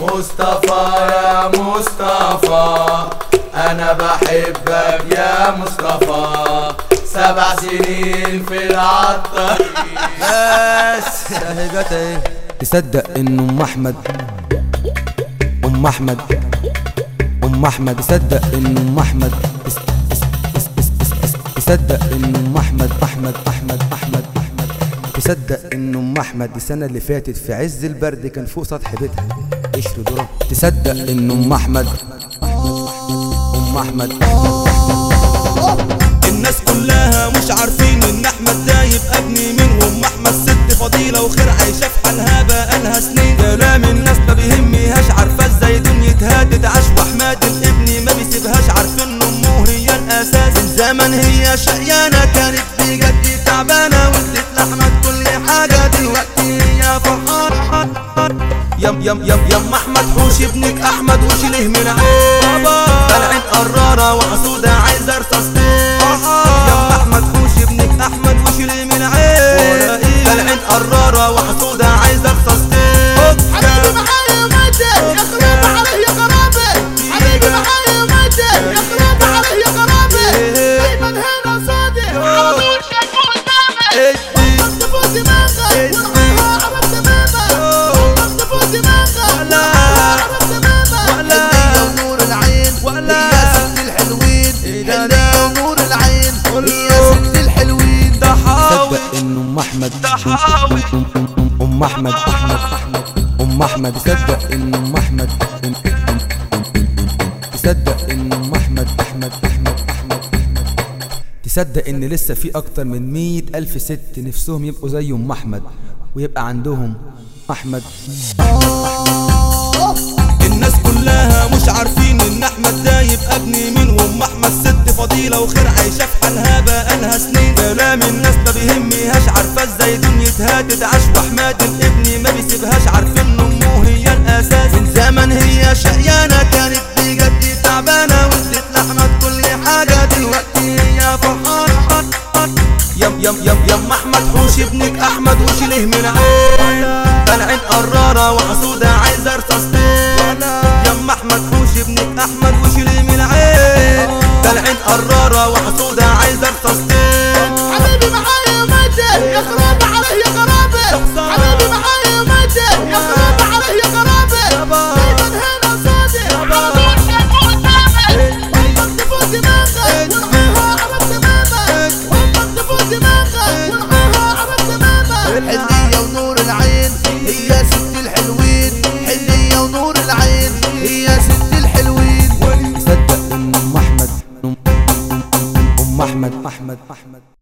مصطفى يا مصطفى. أنا بحبك يا مصطفى. سبع سنين في العطار بس. تصدق إن أم أحمد أم أحمد أم أحمد. تصدق إن أم أحمد تصدق إن أم أحمد أحمد أحمد أحمد. تصدق إن أم أحمد السنة اللي فاتت في عز البرد كان فوق سطح بيتها. قشر ذره تصدق إن أم احمد أم أحمد. الناس كلها مش عارفين إن أحمد ده يبقى ابني مين وام أحمد ست فضيلة وخير عايشة في حالها بقالها سنين. كلام الناس ما بيهمهاش. عارفة إزاي دنيتها تتعاش واحمد الابن ما بيسيبهاش. عارفين أمه هي الأساس. من زمن هي شقيانة. كانت بجد تعبانة. وادت لأحمد كل حاجة. دلوقتي هي يم يم يم يم أحمد حوش ابنك أحمد وشيله من عين طلعت أم أحمد. أم أحمد. احمد احمد أم أحمد. تصدق إن أم أحمد. تصدق إن أم أحمد. احمد احمد احمد احمد تصدق إن لسه في أكتر من مية ألف ست نفسهم يبقوا زي أم أحمد ويبقى عندهم أحمد. الناس كلها مش عارفين إن أحمد ده يبقى ابني مين وأم أحمد ست فضيلة وخير عايشة. تتعاش واحمد الابن ما بيسيبهاش عارفين أمه هي الأساس. من زمن هي شقيانة كانت بجد تعبانة وادت لاحمد كل حاجة. دلوقتي هي فرحانه يم يم يم يم أحمد حوش ابنك أحمد. وشيله من حبيبي معايا ومدة يا خراب عليه يا قرابة دايما هنا صادق على طول شايفه قدامك وانت فوق دماغك ونعيها عرب تمامك وانت فوق دماغك ونعيها عرب تمامك حلية ونور العين هي ست الحلوين حلية ونور العين هي ست الحلوين تصدق ان أم أحمد. أم احمد احمد أحمد.